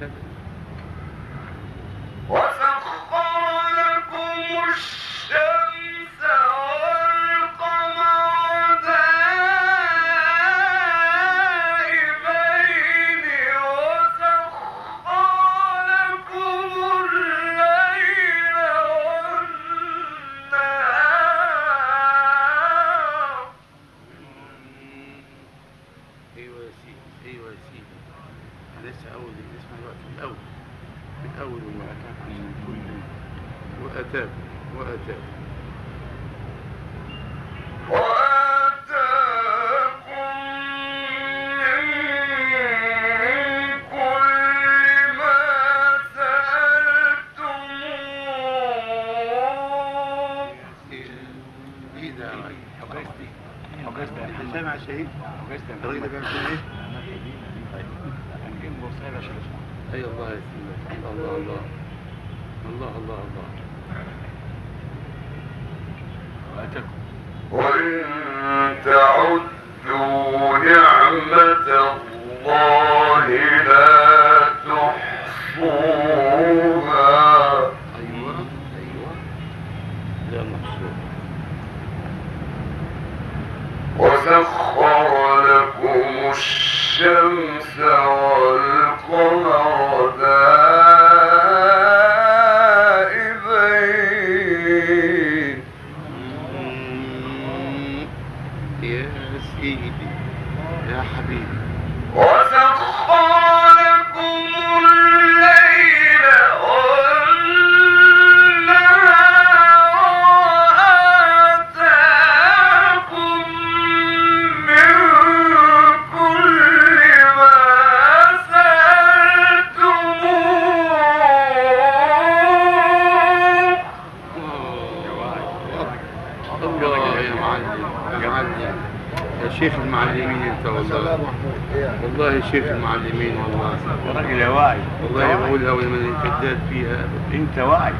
شک مع الشهيد الطريق ده بيعمل ايه؟ اي الله يسلمك الله الله الله الله الله واتكم وان تعدوا نعمه الله إيدي يا حبيبي. شيخ المعلمين والله. راجل يا واعي. والله بقولها ولمن امتداد فيها. انت واعي.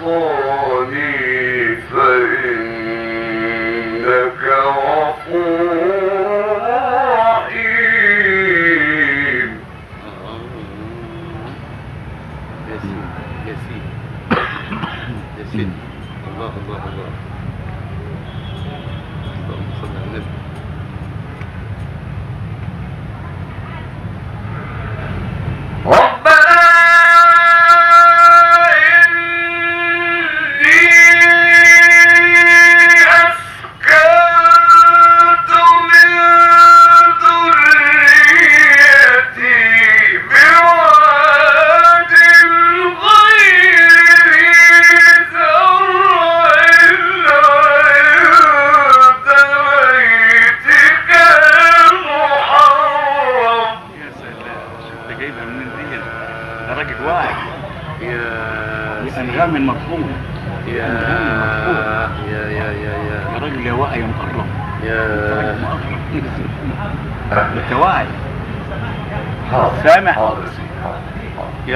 وہ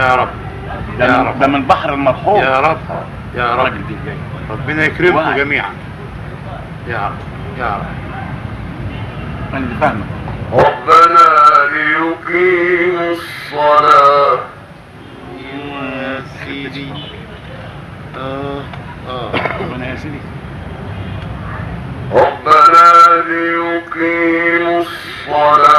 يا رب. يا رب. ده من بحر المرحوم. يا رب. يا رب. ربنا يكرمكم جميعا. يا رب. يا رب. انا فاهمك ربنا ليقيم الصلاة. يا سيدي ربنا يا سيدي. ربنا ليقيموا الصلاة.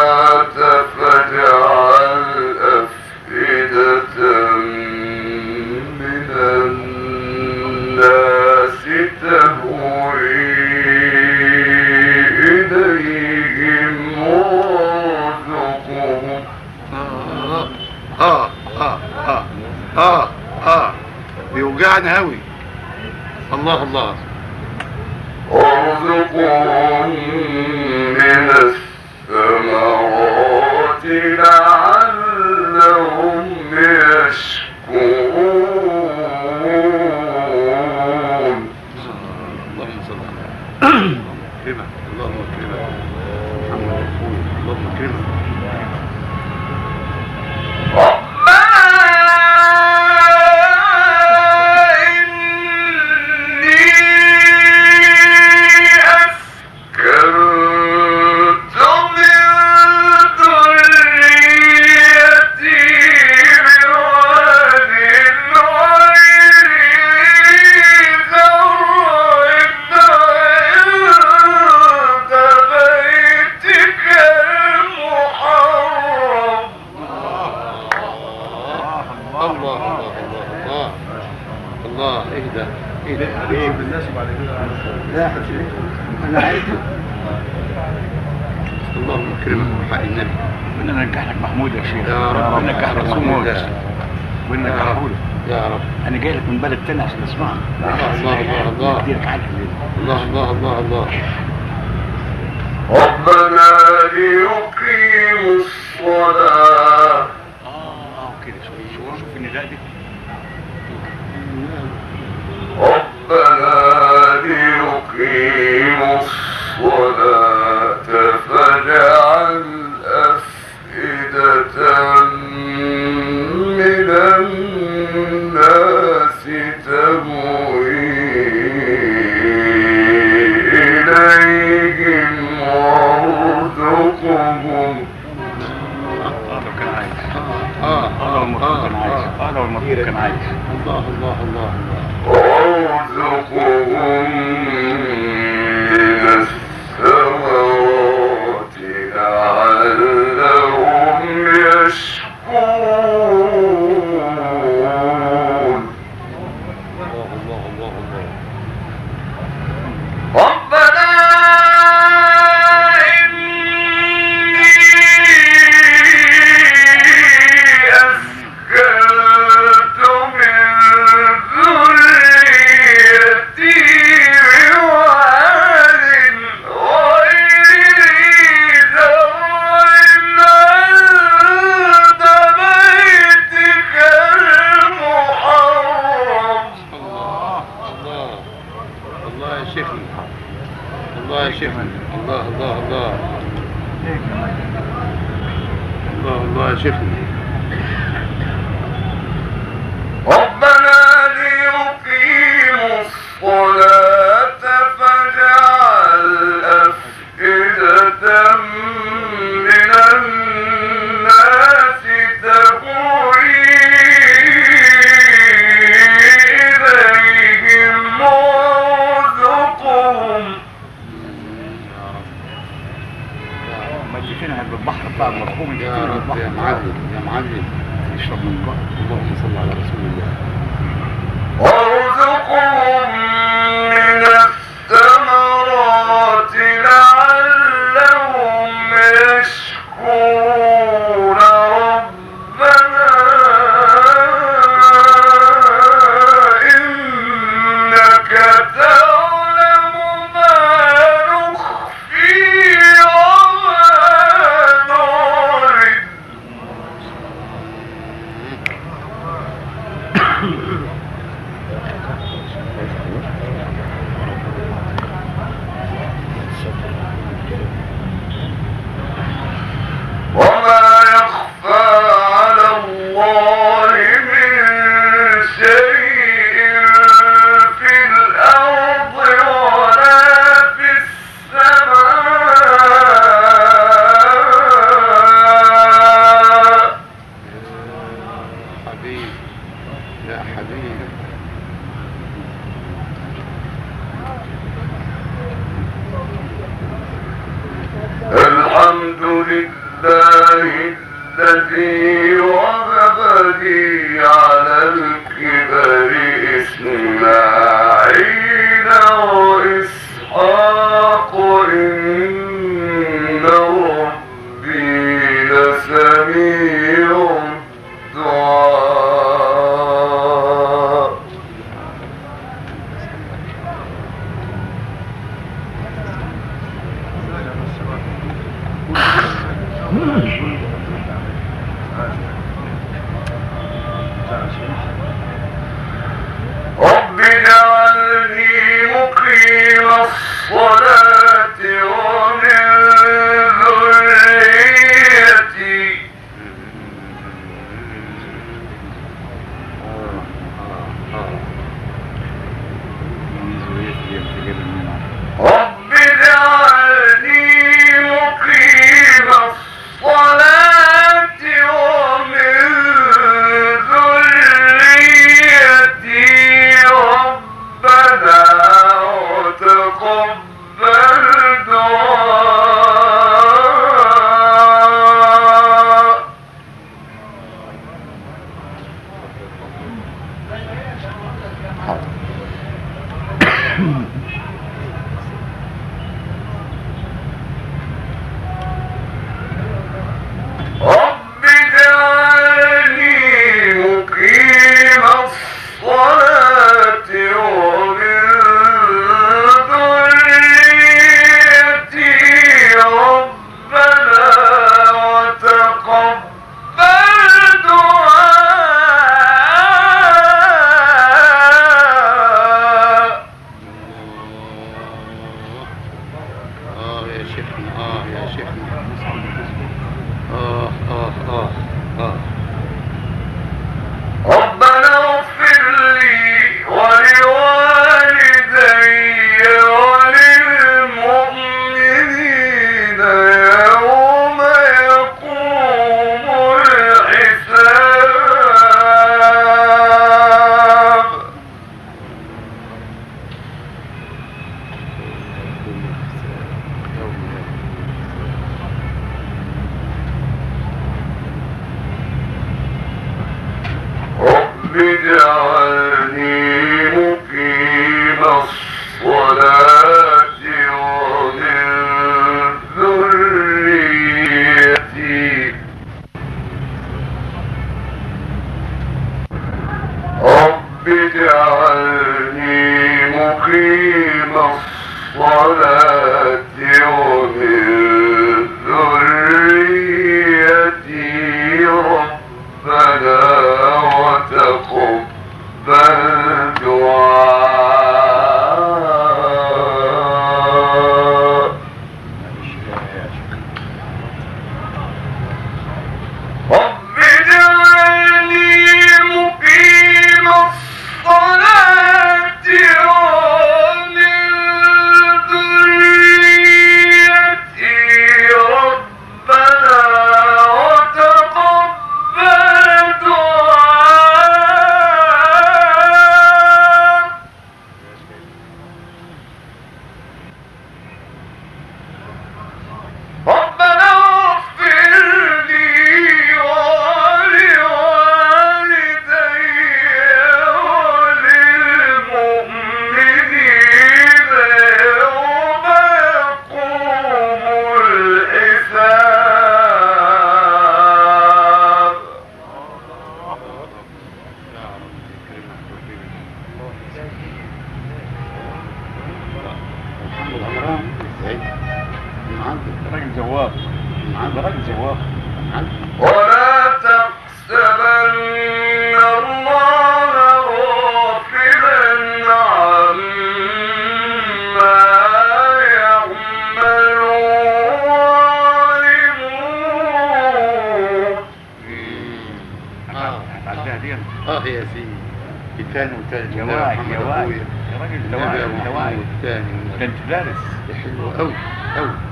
يا رب. انا جاي لك من بلد ثاني عشان اسمعك الله الله الله الله. الله الله ربنا ليقيم الصلاة. اه كده شوف شوف شوف النداء دي. ربنا ليقيموا الصلاة. فاجعل أفئدة متفق عليه الله الله الله الله الله الله الله الله الله يا شيخنا ربنا ليقيموا الصلاة صار مفهوم يا رب يا معلم يا معلم. اشرب من بقى اللهم صل على رسول الله. ارزقهم من حبيب. يا حبيب. الحمد لله الذي وهب لي على الكبر إسماعيل والصلاة كانت فارس حلوه قوي قوي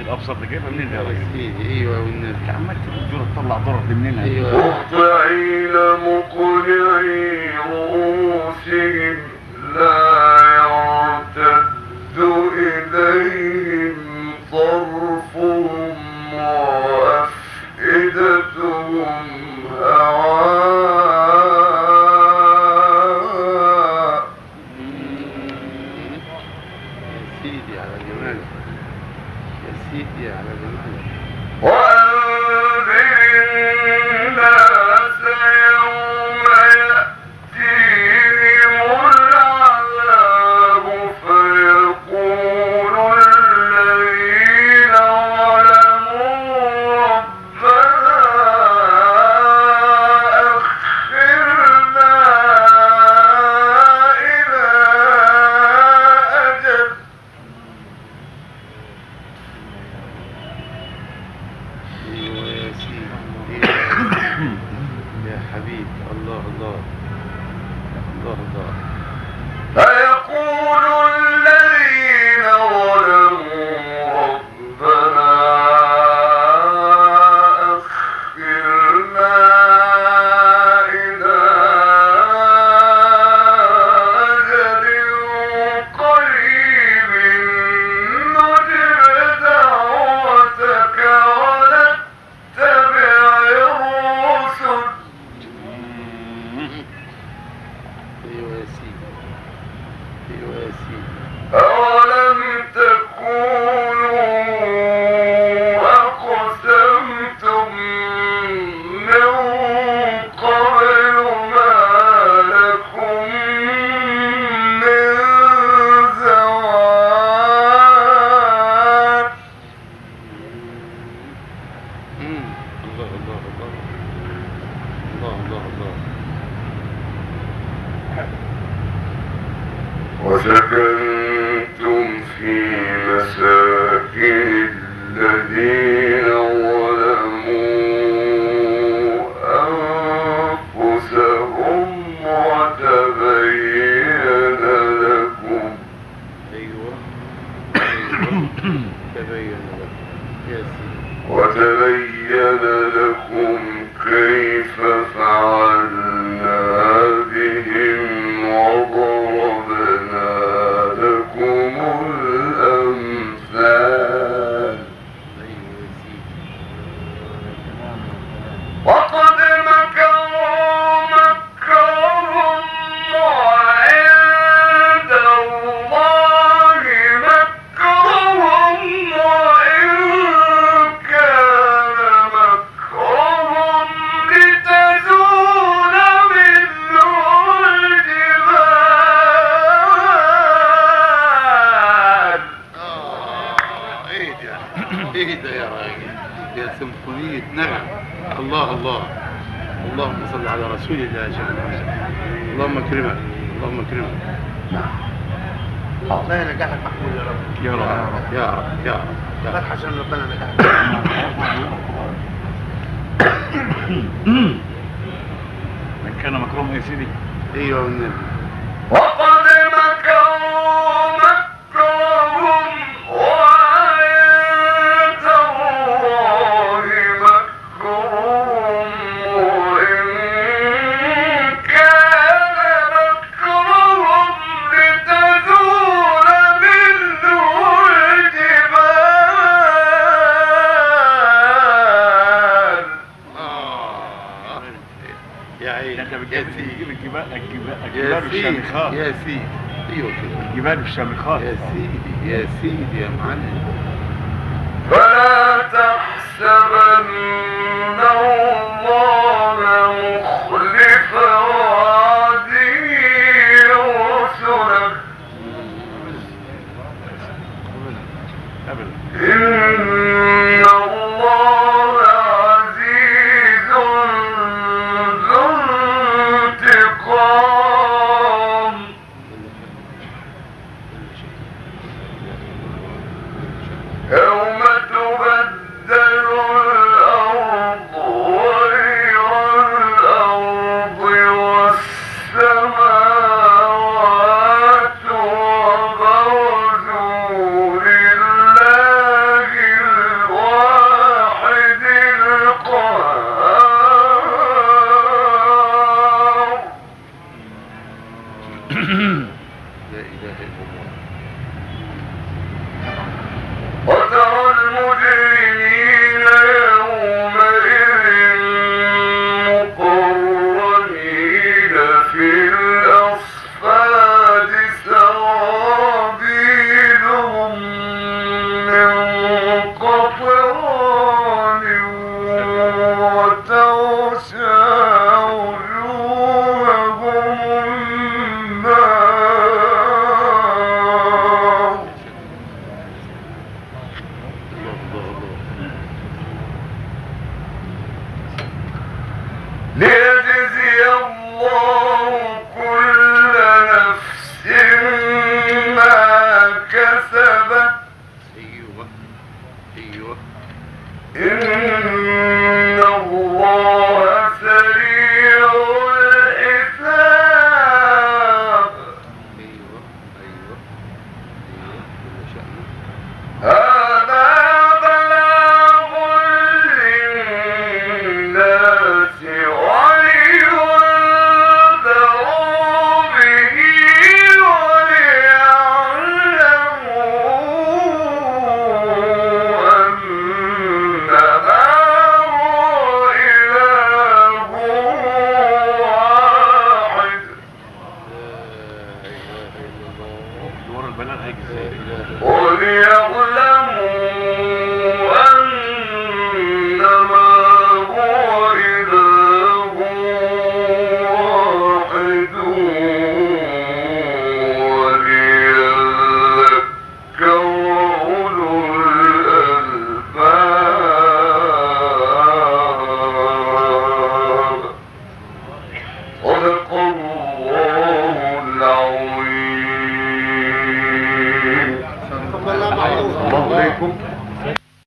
الابصر اللي جايبها منين يا ايوه والنبي عمال تجرب تطلع ضرر دي منين ايوه مقطعين مقنعي رؤوسهم لا يرتد اليه ایسی پھر ایسی ايه ده يا راجل يا سمفونية نعم. الله الله. اللهم صل على رسول الله يا شيخ اللهم اكرمك اللهم اكرمك ربنا ينجحك محمود يا رب. يا رب. يا رب. يا رب. فتح عشان ربنا ينجحك من كان مكرمه يا سيدي. ايوه والنبي يا سيدي الجبال الشامخات يا سيدي يا سيدي يا معلم فلا تحسبن الله